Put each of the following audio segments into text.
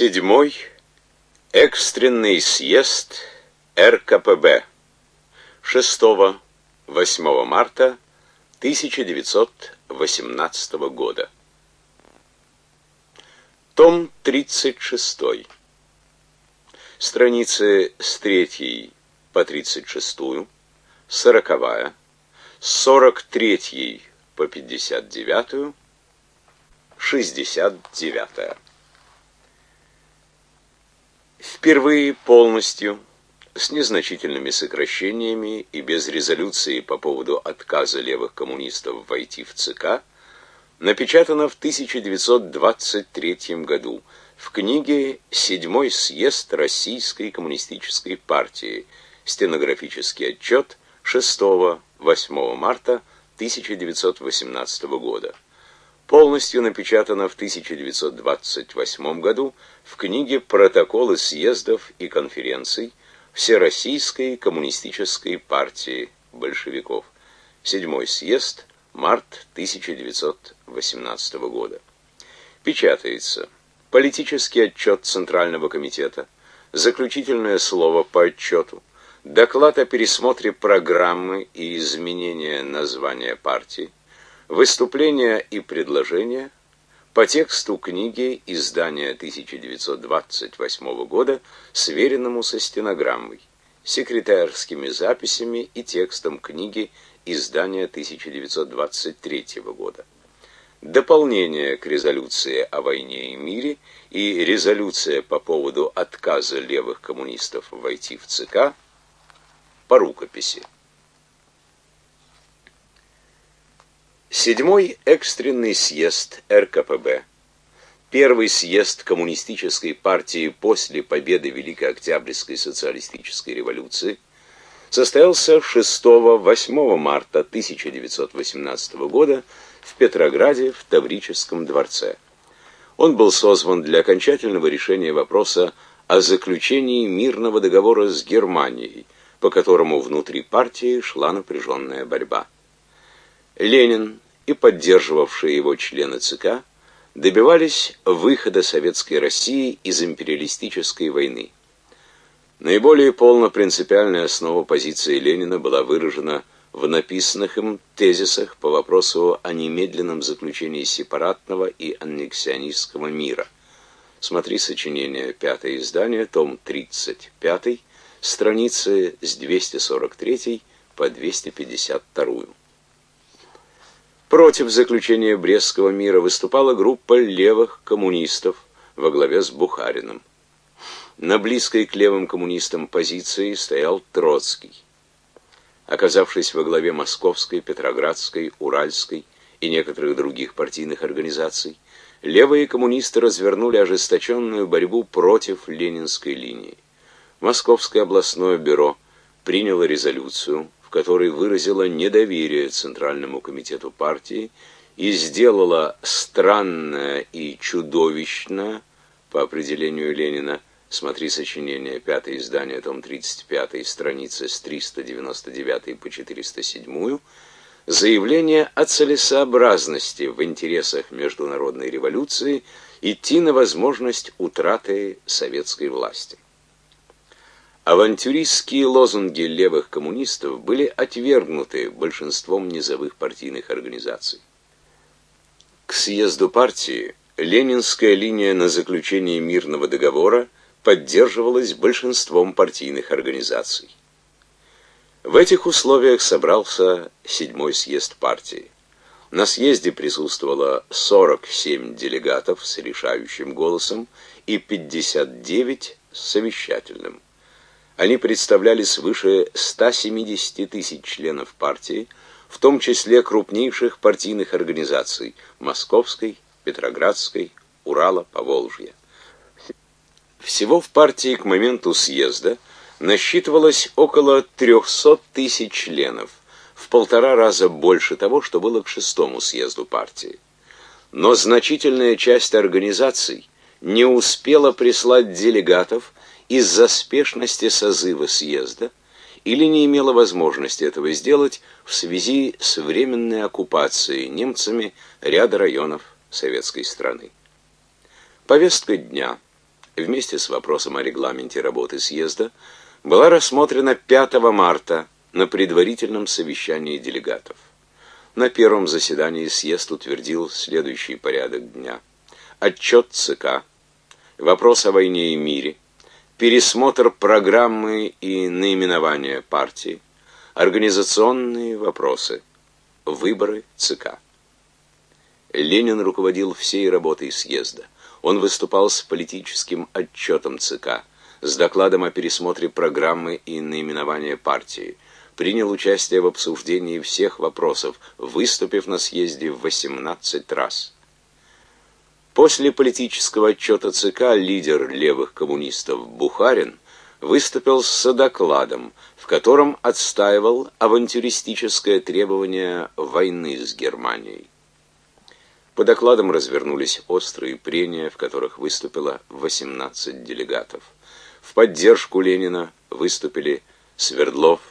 Седьмой экстренный съезд РКПБ 6-8 марта 1918 года. Том 36. Страницы с 3 по 36, 40, с 43 по 59, 69. Впервые полностью, с незначительными сокращениями и без резолюции по поводу отказа левых коммунистов войти в ЦК, напечатано в 1923 году в книге «Седьмой съезд Российской коммунистической партии. Стенографический отчет 6-8 марта 1918 года» полностью напечатана в 1928 году в книге «Протоколы съездов и конференций Всероссийской коммунистической партии большевиков». Седьмой съезд, март 1918 года. Печатается политический отчет Центрального комитета, заключительное слово по отчету, доклад о пересмотре программы и изменения названия партии, Выступления и предложения по тексту книги издания 1928 года, сверенному со стенограммой, секретарскими записями и текстом книги издания 1923 года. Дополнение к резолюции о войне и мире и резолюция по поводу отказа левых коммунистов войти в ЦК по рукописи. Седьмой экстренный съезд РКПБ. Первый съезд коммунистической партии после победы Великой Октябрьской социалистической революции состоялся 6-8 марта 1918 года в Петрограде в Таврическом дворце. Он был созван для окончательного решения вопроса о заключении мирного договора с Германией, по которому внутри партии шла напряженная борьба. Ленин и поддерживавшие его члены ЦК добивались выхода советской России из империалистической войны. Наиболее полно принципиальная основа позиции Ленина была выражена в написанных им тезисах по вопросу о немедленном заключении сепаратного и аннексионистского мира. Смотри сочинение пятое издание, том 35, страницы с 243 по 252. Против заключения Брестского мира выступала группа левых коммунистов во главе с Бухариным. На близкой к левым коммунистам позиции стоял Троцкий. Оказавшись во главе Московской, Петроградской, Уральской и некоторых других партийных организаций, левые коммунисты развернули ожесточенную борьбу против ленинской линии. Московское областное бюро приняло резолюцию которой выразила недоверие Центральному комитету партии и сделала странное и чудовищное, по определению Ленина, смотри сочинение, пятое издание, том 35, страницы с 399 по 407, заявление о целесообразности в интересах международной революции идти на возможность утраты советской власти. Авантюристские лозунги левых коммунистов были отвергнуты большинством низовых партийных организаций. К съезду партии ленинская линия на заключение мирного договора поддерживалась большинством партийных организаций. В этих условиях собрался седьмой съезд партии. На съезде присутствовало 47 делегатов с решающим голосом и 59 с совещательным. Они представляли свыше 170 тысяч членов партии, в том числе крупнейших партийных организаций Московской, Петроградской, Урала, Поволжья. Всего в партии к моменту съезда насчитывалось около 300 тысяч членов, в полтора раза больше того, что было к шестому съезду партии. Но значительная часть организаций не успела прислать делегатов из-за спешности созыва съезда или не имела возможности этого сделать в связи с временной оккупацией немцами ряда районов советской страны. Повестка дня вместе с вопросом о регламенте работы съезда была рассмотрена 5 марта на предварительном совещании делегатов. На первом заседании съезд утвердил следующий порядок дня. Отчет ЦК, вопрос о войне и мире, пересмотр программы и наименования партии, организационные вопросы, выборы ЦК. Ленин руководил всей работой съезда. Он выступал с политическим отчетом ЦК, с докладом о пересмотре программы и наименования партии, принял участие в обсуждении всех вопросов, выступив на съезде в 18 раз. После политического отчета ЦК лидер левых коммунистов Бухарин выступил с докладом, в котором отстаивал авантюристическое требование войны с Германией. По докладам развернулись острые прения, в которых выступило 18 делегатов. В поддержку Ленина выступили Свердлов,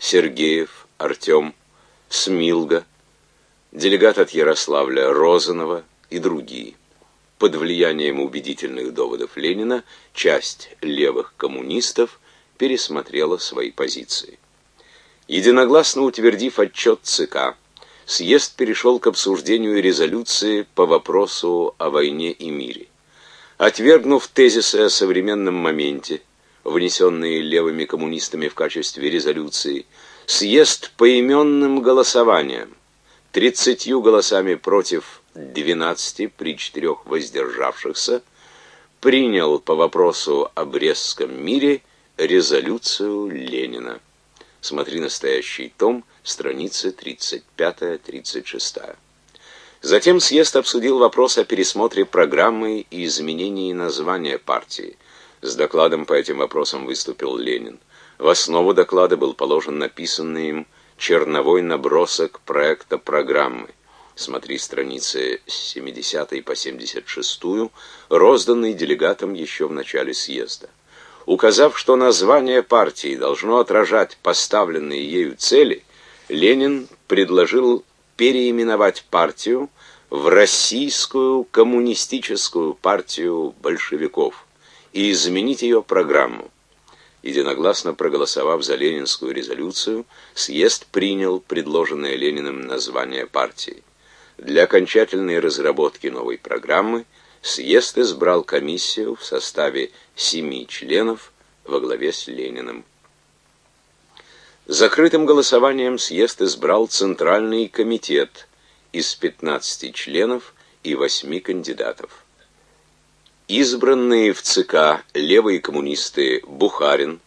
Сергеев, Артем, Смилга, делегат от Ярославля Розанова и другие. Под влиянием убедительных доводов Ленина часть левых коммунистов пересмотрела свои позиции. Единогласно утвердив отчет ЦК, съезд перешел к обсуждению резолюции по вопросу о войне и мире. Отвергнув тезисы о современном моменте, внесенные левыми коммунистами в качестве резолюции, съезд поименным голосованием, 30 голосами против 12 при четырех воздержавшихся, принял по вопросу о Брестском мире резолюцию Ленина. Смотри настоящий том, страницы 35-36. Затем съезд обсудил вопрос о пересмотре программы и изменении названия партии. С докладом по этим вопросам выступил Ленин. В основу доклада был положен написанный им черновой набросок проекта программы. Смотри страницы с 70 по 76, розданный делегатам еще в начале съезда. Указав, что название партии должно отражать поставленные ею цели, Ленин предложил переименовать партию в Российскую коммунистическую партию большевиков и изменить ее программу. Единогласно проголосовав за ленинскую резолюцию, съезд принял предложенное Лениным название партии. Для окончательной разработки новой программы съезд избрал комиссию в составе семи членов во главе с Лениным. Закрытым голосованием съезд избрал Центральный комитет из 15 членов и 8 кандидатов. Избранные в ЦК левые коммунисты Бухарин,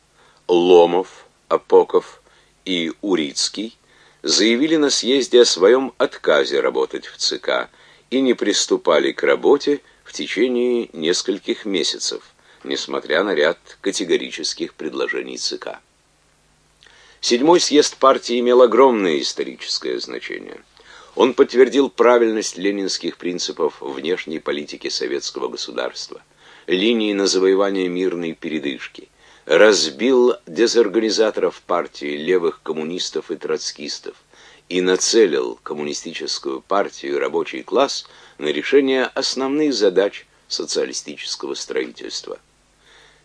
Ломов, Апоков и Урицкий заявили на съезде о своем отказе работать в ЦК и не приступали к работе в течение нескольких месяцев, несмотря на ряд категорических предложений ЦК. Седьмой съезд партии имел огромное историческое значение. Он подтвердил правильность ленинских принципов внешней политики советского государства, линии на завоевание мирной передышки, разбил дезорганизаторов партии, левых коммунистов и троцкистов и нацелил коммунистическую партию и рабочий класс на решение основных задач социалистического строительства.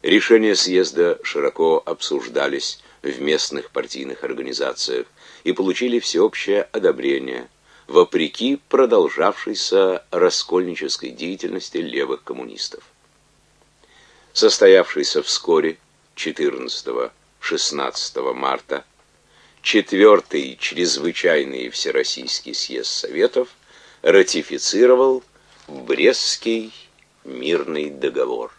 Решения съезда широко обсуждались в местных партийных организациях и получили всеобщее одобрение, вопреки продолжавшейся раскольнической деятельности левых коммунистов. Состоявшийся вскоре 14-16 марта Четвертый чрезвычайный Всероссийский съезд Советов ратифицировал Брестский мирный договор.